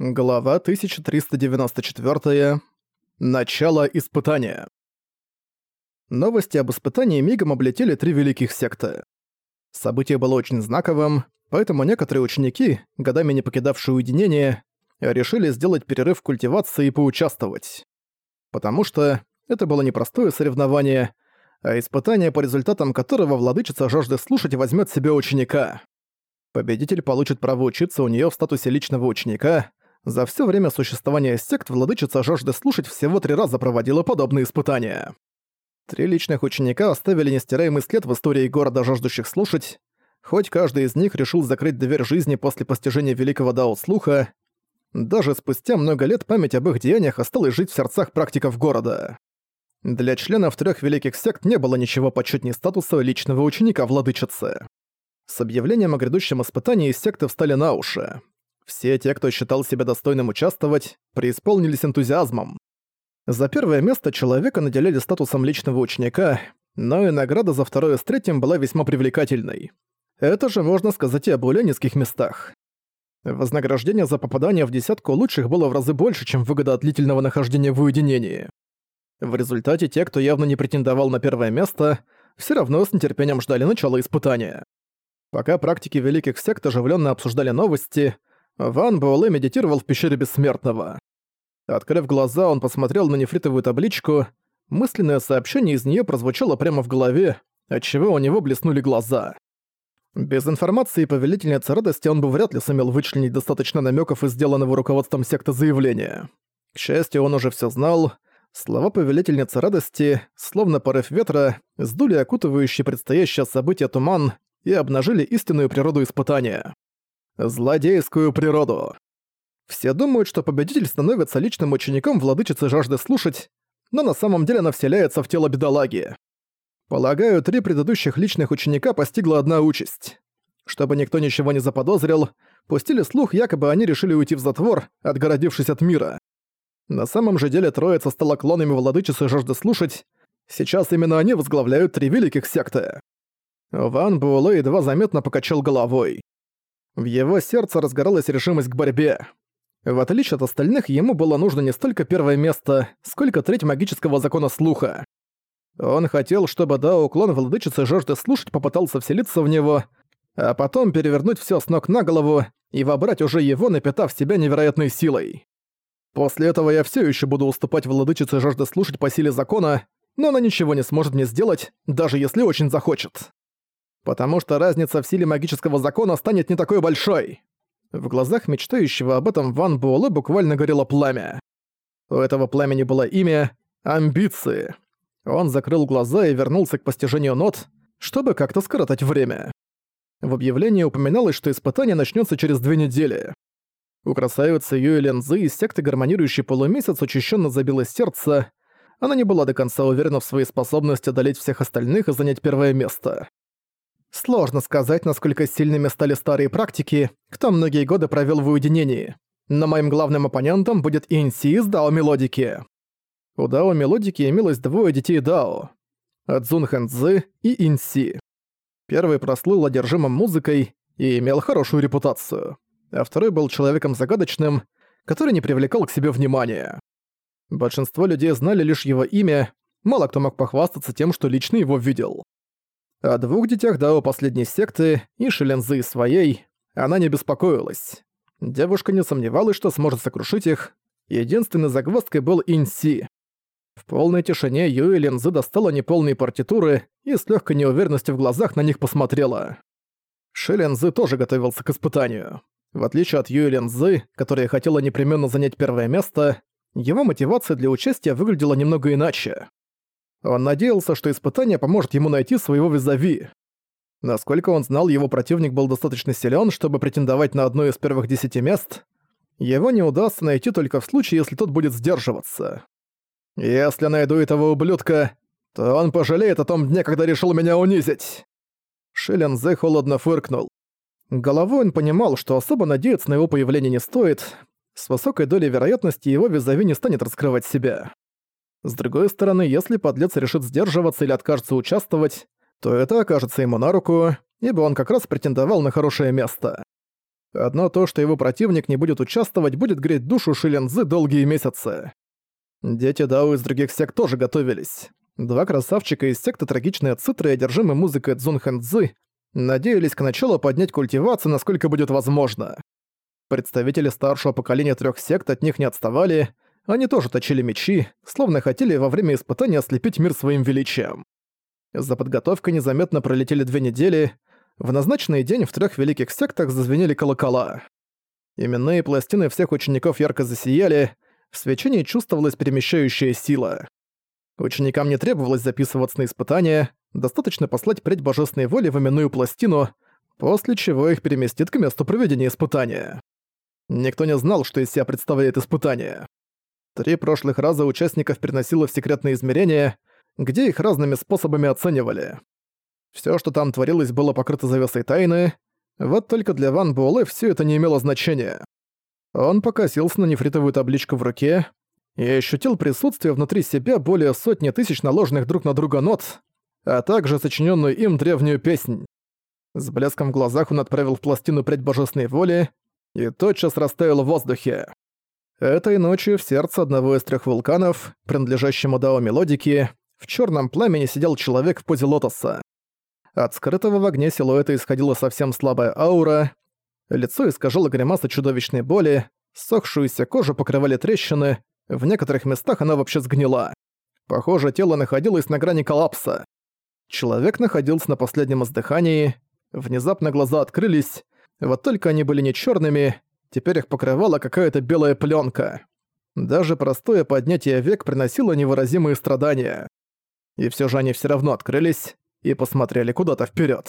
Глава 1394. Начало испытания. Новости об испытании мигом облетели три великих секты. Событие было очень знаковым, поэтому некоторые ученики, годами не покидавшие уединение, решили сделать перерыв в культивации и поучаствовать. Потому что это было не простое соревнование, а испытание, по результатам которого владычица жажды слушать возьмет себе ученика. Победитель получит право учиться у нее в статусе личного ученика, за все время существования сект владычица жажды слушать всего три раза проводила подобные испытания. Три личных ученика оставили нестираемый след в истории города жаждущих слушать, хоть каждый из них решил закрыть дверь жизни после постижения великого дао слуха, даже спустя много лет память об их деяниях осталась жить в сердцах практиков города. Для членов трех великих сект не было ничего почетней статуса личного ученика владычицы. С объявлением о грядущем испытании секты встали на уши. Все те, кто считал себя достойным участвовать, преисполнились энтузиазмом. За первое место человека наделяли статусом личного ученика, но и награда за второе с третьим была весьма привлекательной. Это же можно сказать и о более низких местах. Вознаграждение за попадание в десятку лучших было в разы больше, чем выгода от длительного нахождения в уединении. В результате те, кто явно не претендовал на первое место, все равно с нетерпением ждали начала испытания. Пока практики великих сект оживленно обсуждали новости, Ван Буэлэ медитировал в пещере Бессмертного. Открыв глаза, он посмотрел на нефритовую табличку. Мысленное сообщение из нее прозвучало прямо в голове, отчего у него блеснули глаза. Без информации повелительницы радости он бы вряд ли сумел вычленить достаточно намеков из сделанного руководством секты заявления. К счастью, он уже все знал. Слова повелительницы радости, словно порыв ветра, сдули окутывающий предстоящее событие туман и обнажили истинную природу испытания злодейскую природу. Все думают, что победитель становится личным учеником владычицы жажды слушать, но на самом деле она вселяется в тело бедолаги. Полагаю, три предыдущих личных ученика постигла одна участь. Чтобы никто ничего не заподозрил, пустили слух, якобы они решили уйти в затвор, отгородившись от мира. На самом же деле троица стала клонами владычицы жажды слушать, сейчас именно они возглавляют три великих секты. Ван Буэлэ едва заметно покачал головой. В его сердце разгоралась решимость к борьбе. В отличие от остальных, ему было нужно не столько первое место, сколько треть магического закона слуха. Он хотел, чтобы Дао клон владычицы жажды слушать попытался вселиться в него, а потом перевернуть все с ног на голову и вобрать уже его, напитав себя невероятной силой. После этого я все еще буду уступать владычице жажды слушать по силе закона, но она ничего не сможет мне сделать, даже если очень захочет потому что разница в силе магического закона станет не такой большой. В глазах мечтающего об этом Ван Буэлэ буквально горело пламя. У этого пламени было имя «Амбиции». Он закрыл глаза и вернулся к постижению нот, чтобы как-то скоротать время. В объявлении упоминалось, что испытание начнется через две недели. У красавицы Юэ Лензы из секты гармонирующий полумесяц учащенно забилось сердце. Она не была до конца уверена в своей способности одолеть всех остальных и занять первое место. Сложно сказать, насколько сильными стали старые практики, кто многие годы провел в уединении. Но моим главным оппонентом будет Инси из Дао Мелодики. У Дао Мелодики имелось двое детей Дао. Цзун Хэнцзы и Инси. Первый прослыл одержимым музыкой и имел хорошую репутацию, а второй был человеком загадочным, который не привлекал к себе внимания. Большинство людей знали лишь его имя, мало кто мог похвастаться тем, что лично его видел. О двух детях Дао последней секты и Шелензы своей она не беспокоилась. Девушка не сомневалась, что сможет сокрушить их. Единственной загвоздкой был Инси. В полной тишине Юэ Лензы достала неполные партитуры и с легкой неуверенностью в глазах на них посмотрела. Шелензы тоже готовился к испытанию. В отличие от Юэ Лензы, которая хотела непременно занять первое место, его мотивация для участия выглядела немного иначе. Он надеялся, что испытание поможет ему найти своего визави. Насколько он знал, его противник был достаточно силен, чтобы претендовать на одно из первых десяти мест. Его не удастся найти только в случае, если тот будет сдерживаться. Если найду этого ублюдка, то он пожалеет о том дне, когда решил меня унизить. Шилен Зе холодно фыркнул. Головой он понимал, что особо надеяться на его появление не стоит. С высокой долей вероятности его визави не станет раскрывать себя. С другой стороны, если подлец решит сдерживаться или откажется участвовать, то это окажется ему на руку, ибо он как раз претендовал на хорошее место. Одно то, что его противник не будет участвовать, будет греть душу Шилензы долгие месяцы. Дети Дао из других сект тоже готовились. Два красавчика из секты Трагичная Цитра и одержимой музыкой Цзун Хэнцзы надеялись к началу поднять культивацию, насколько будет возможно. Представители старшего поколения трех сект от них не отставали, они тоже точили мечи, словно хотели во время испытания ослепить мир своим величием. За подготовкой незаметно пролетели две недели, в назначенный день в трех великих сектах зазвенели колокола. Именные пластины всех учеников ярко засияли, в свечении чувствовалась перемещающая сила. Ученикам не требовалось записываться на испытания, достаточно послать прядь божественной воли в именную пластину, после чего их переместит к месту проведения испытания. Никто не знал, что из себя представляет испытание. Три прошлых раза участников переносило в секретные измерения, где их разными способами оценивали. Всё, что там творилось, было покрыто завесой тайны, вот только для Ван Буэлэ всё это не имело значения. Он покосился на нефритовую табличку в руке и ощутил присутствие внутри себя более сотни тысяч наложенных друг на друга нот, а также сочиненную им древнюю песнь. С блеском в глазах он отправил в пластину прядь божественной воли и тотчас растаял в воздухе. Этой ночью в сердце одного из трех вулканов, принадлежащему Дао Мелодики, в черном пламени сидел человек в позе лотоса. От скрытого в огне силуэта исходила совсем слабая аура, лицо искажало гримаса чудовищной боли, сохшуюся кожу покрывали трещины, в некоторых местах она вообще сгнила. Похоже, тело находилось на грани коллапса. Человек находился на последнем издыхании, внезапно глаза открылись, вот только они были не черными, теперь их покрывала какая-то белая пленка. Даже простое поднятие век приносило невыразимые страдания. И все же они все равно открылись, и посмотрели куда-то вперед.